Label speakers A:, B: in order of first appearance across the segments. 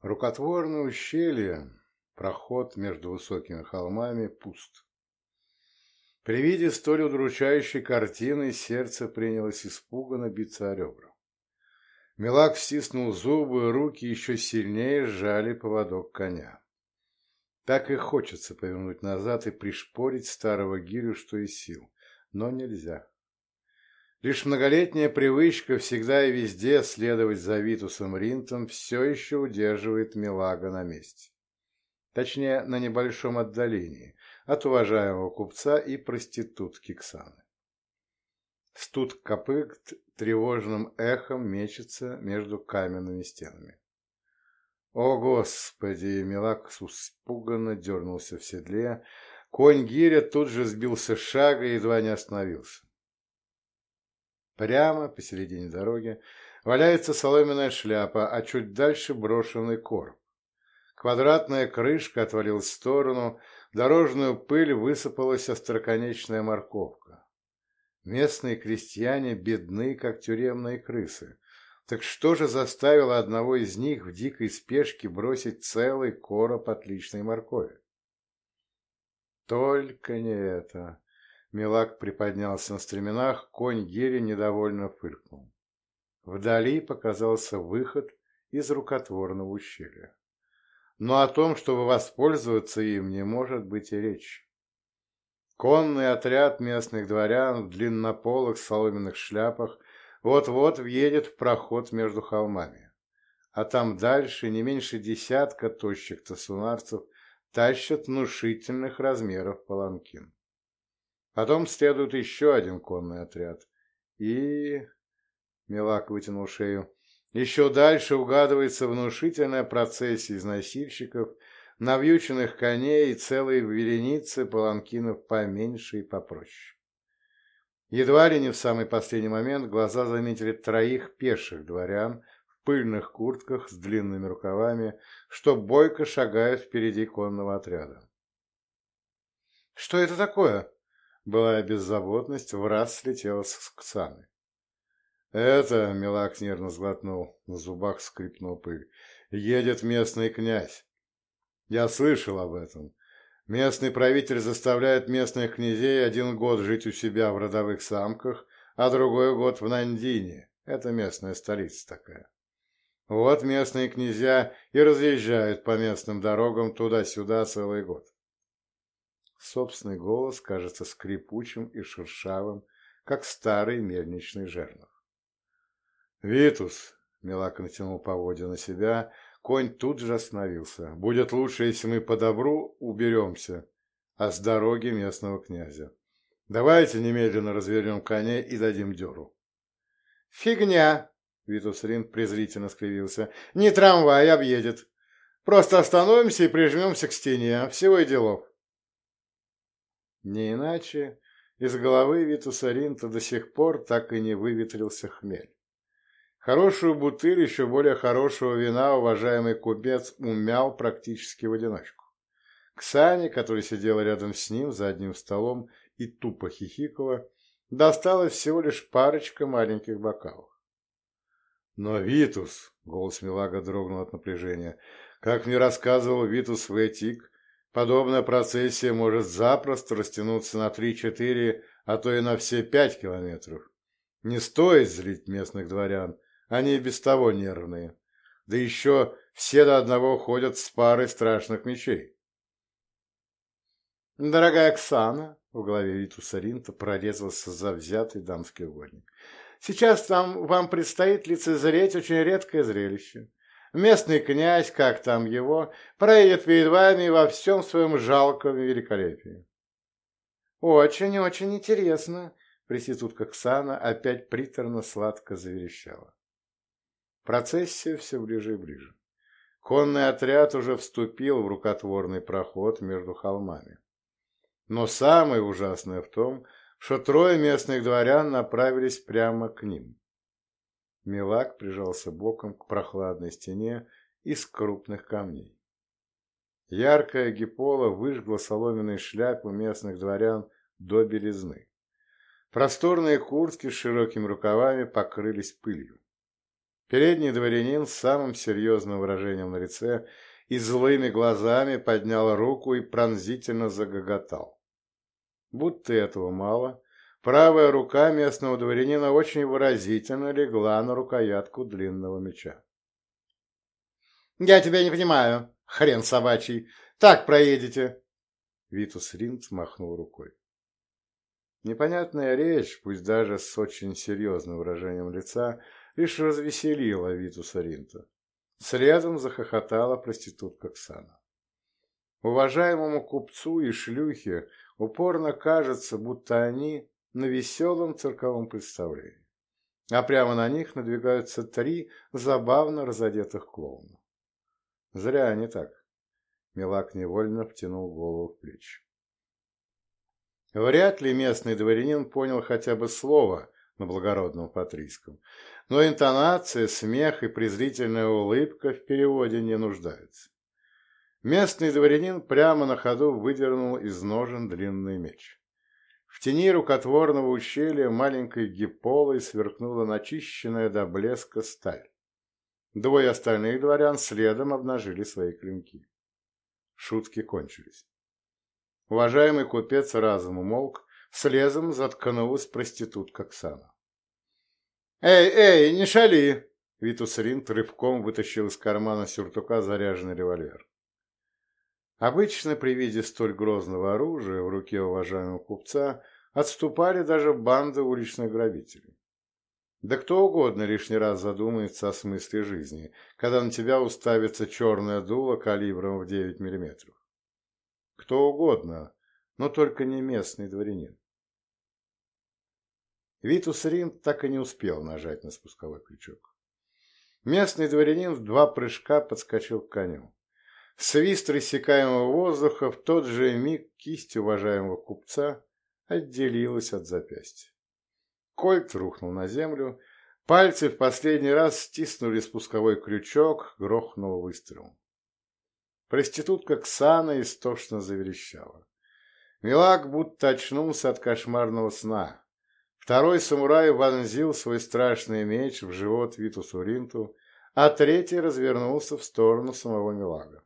A: Рукотворное ущелье, проход между высокими холмами, пуст. При виде столь удручающей картины сердце принялось испуганно биться о ребра. Милак стиснул зубы, руки еще сильнее сжали поводок коня. Так и хочется повернуть назад и пришпорить старого гирю, что из сил, но нельзя. Лишь многолетняя привычка всегда и везде следовать за Витусом Ринтом все еще удерживает Милага на месте. Точнее, на небольшом отдалении от уважаемого купца и проститутки Ксаны. Студ копыт тревожным эхом мечется между каменными стенами. О, Господи! Милак испуганно дернулся в седле. Конь Гиря тут же сбился шага и едва не остановился. Прямо посередине дороги валяется соломенная шляпа, а чуть дальше брошенный короб. Квадратная крышка отвалилась в сторону, дорожную пыль высыпалась остроконечная морковка. Местные крестьяне бедны, как тюремные крысы. Так что же заставило одного из них в дикой спешке бросить целый короб отличной моркови? Только не это. Милак приподнялся на стременах, конь Гири недовольно фыркнул. Вдали показался выход из рукотворного ущелья. Но о том, чтобы воспользоваться им, не может быть и речи. Конный отряд местных дворян в длиннополых соломенных шляпах вот-вот въедет в проход между холмами. А там дальше не меньше десятка тощих тасунарцев тащат внушительных размеров паланкин. Потом следует еще один конный отряд. И... Милак вытянул шею. Еще дальше угадывается внушительная процессия из носильщиков, навьюченных коней и целые вереницы паланкинов поменьше и попроще. Едва ли не в самый последний момент глаза заметили троих пеших дворян в пыльных куртках с длинными рукавами, что бойко шагают впереди конного отряда. «Что это такое?» Былая беззаботность в раз слетела с Ксаны. «Это...» — Милак нервно сглотнул, на зубах скрипнул пыль. «Едет местный князь. Я слышал об этом. Местный правитель заставляет местных князей один год жить у себя в родовых замках, а другой год в Нандине. Это местная столица такая. Вот местные князья и разъезжают по местным дорогам туда-сюда целый год. Собственный голос кажется скрипучим и шершавым, как старый мельничный жернов. «Витус!» — Милак натянул поводья на себя. Конь тут же остановился. «Будет лучше, если мы по добру уберемся, а с дороги местного князя. Давайте немедленно развернем коня и дадим дёру». «Фигня!» — Витус Рин презрительно скривился. «Не трамвай объедет. Просто остановимся и прижмемся к стене. Всего и делов». Не иначе из головы Витуса Ринта до сих пор так и не выветрился хмель. Хорошую бутыль еще более хорошего вина уважаемый купец умял практически в одиночку. Ксане, которая сидела рядом с ним за одним столом и тупо хихикала, досталось всего лишь парочка маленьких бокалов. Но Витус, голос Милага дрогнул от напряжения, как мне рассказывал Витус Ветик, Подобная процессия может запросто растянуться на 3-4, а то и на все 5 километров. Не стоит злить местных дворян, они и без того нервные. Да еще все до одного ходят с парой страшных мечей. «Дорогая Оксана», — в голове Витуса Ринта прорезался завзятый дамский угодник, «сейчас вам, вам предстоит лицезреть очень редкое зрелище. Местный князь, как там его, проедет перед вами во всем своем жалком великолепии. Очень-очень интересно, Преситутка Ксана опять приторно-сладко заверещала. Процессия все ближе и ближе. Конный отряд уже вступил в рукотворный проход между холмами. Но самое ужасное в том, что трое местных дворян направились прямо к ним. Милак прижался боком к прохладной стене из крупных камней. Яркая гипола выжгла соломенные шляпы местных дворян до белизны. Просторные куртки с широкими рукавами покрылись пылью. Передний дворянин с самым серьезным выражением на лице и злыми глазами поднял руку и пронзительно загоготал. Будто этого мало, правая рука местного дворянина очень выразительно легла на рукоятку длинного меча. «Я тебя не понимаю, хрен собачий. Так проедете!» Витус Ринд махнул рукой. Непонятная речь, пусть даже с очень серьезным выражением лица, лишь развеселила Витуса Ринта. Следом захохотала проститутка Ксана. Уважаемому купцу и шлюхе упорно кажется, будто они на веселом цирковом представлении, а прямо на них надвигаются три забавно разодетых клоуна. Зря они так. Милак невольно втянул голову в плечи. Вряд ли местный дворянин понял хотя бы слово на благородном патрийском, но интонация, смех и презрительная улыбка в переводе не нуждаются. Местный дворянин прямо на ходу выдернул из ножен длинный меч. В тени рукотворного ущелья маленькой гиполой сверкнула начищенная до блеска сталь. Двое остальных дворян следом обнажили свои клинки. Шутки кончились. Уважаемый купец разом умолк, слезом заткнулась проститутка Оксана. «Эй, эй, не шали!» Витус Ринт рывком вытащил из кармана сюртука заряженный револьвер. Обычно при виде столь грозного оружия в руке уважаемого купца отступали даже банды уличных грабителей. Да кто угодно лишний раз задумается о смысле жизни, когда на тебя уставится черное дуло калибром в 9 миллиметров. Кто угодно, но только не местный дворянин. Витус Рин так и не успел нажать на спусковой крючок. Местный дворянин в два прыжка подскочил к коню. Свист рассекаемого воздуха в тот же миг кисть уважаемого купца отделилась от запястья. Кольт рухнул на землю, пальцы в последний раз стиснули спусковой крючок, грохнул выстрел. Проститутка Ксана истошно заверещала. Милак будто очнулся от кошмарного сна. Второй самурай вонзил свой страшный меч в живот Витусу Ринту, а третий развернулся в сторону самого Милага.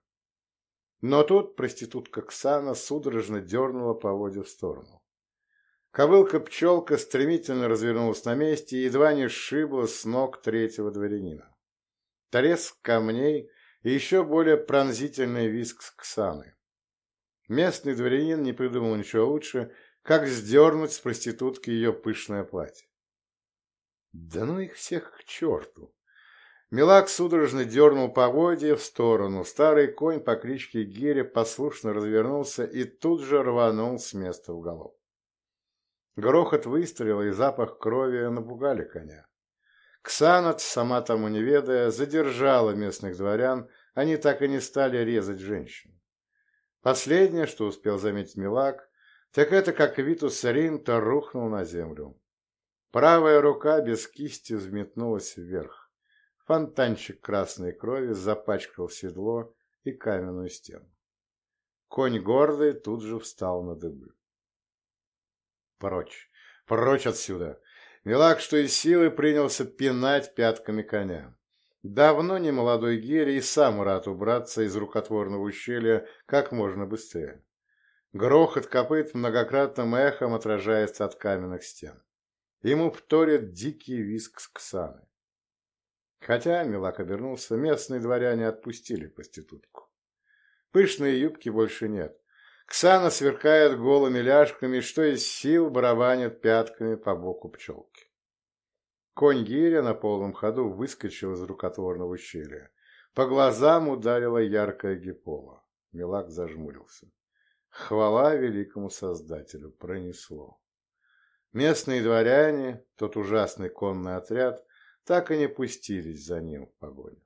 A: Но тут проститутка Ксана судорожно дернула поводья в сторону. Кобылка-пчелка стремительно развернулась на месте и едва не сшибла с ног третьего дворянина. Треск камней и еще более пронзительный визг Ксаны. Местный дворянин не придумал ничего лучше, как сдернуть с проститутки ее пышное платье. Да ну их всех к черту! Милак судорожно дернул поводья в сторону. Старый конь по кличке Гиря послушно развернулся и тут же рванул с места в голову. Грохот выстрела и запах крови напугали коня. Ксанат, сама тому не ведая, задержала местных дворян, они так и не стали резать женщин. Последнее, что успел заметить Милак, так это как Витус Ринта рухнул на землю. Правая рука без кисти взметнулась вверх. Фонтанчик красной крови запачкал седло и каменную стену. Конь гордый тут же встал на дыбы. Прочь, прочь отсюда! Милак, что из силы, принялся пинать пятками коня. Давно не молодой Герри и сам рад убраться из рукотворного ущелья как можно быстрее. Грохот копыт многократным эхом отражается от каменных стен. Ему вторит дикий визг Ксаны. Хотя Милак обернулся, местные дворяне отпустили проститутку. Пышной юбки больше нет. Ксана сверкает голыми ляжками, что из сил барабанит пятками по боку пчелки. Конь гиря на полном ходу выскочил из рукотворного ущелья. По глазам ударила яркая гипола. Милак зажмурился. Хвала великому Создателю пронесло. Местные дворяне, тот ужасный конный отряд, так и не пустились за ним в погоню.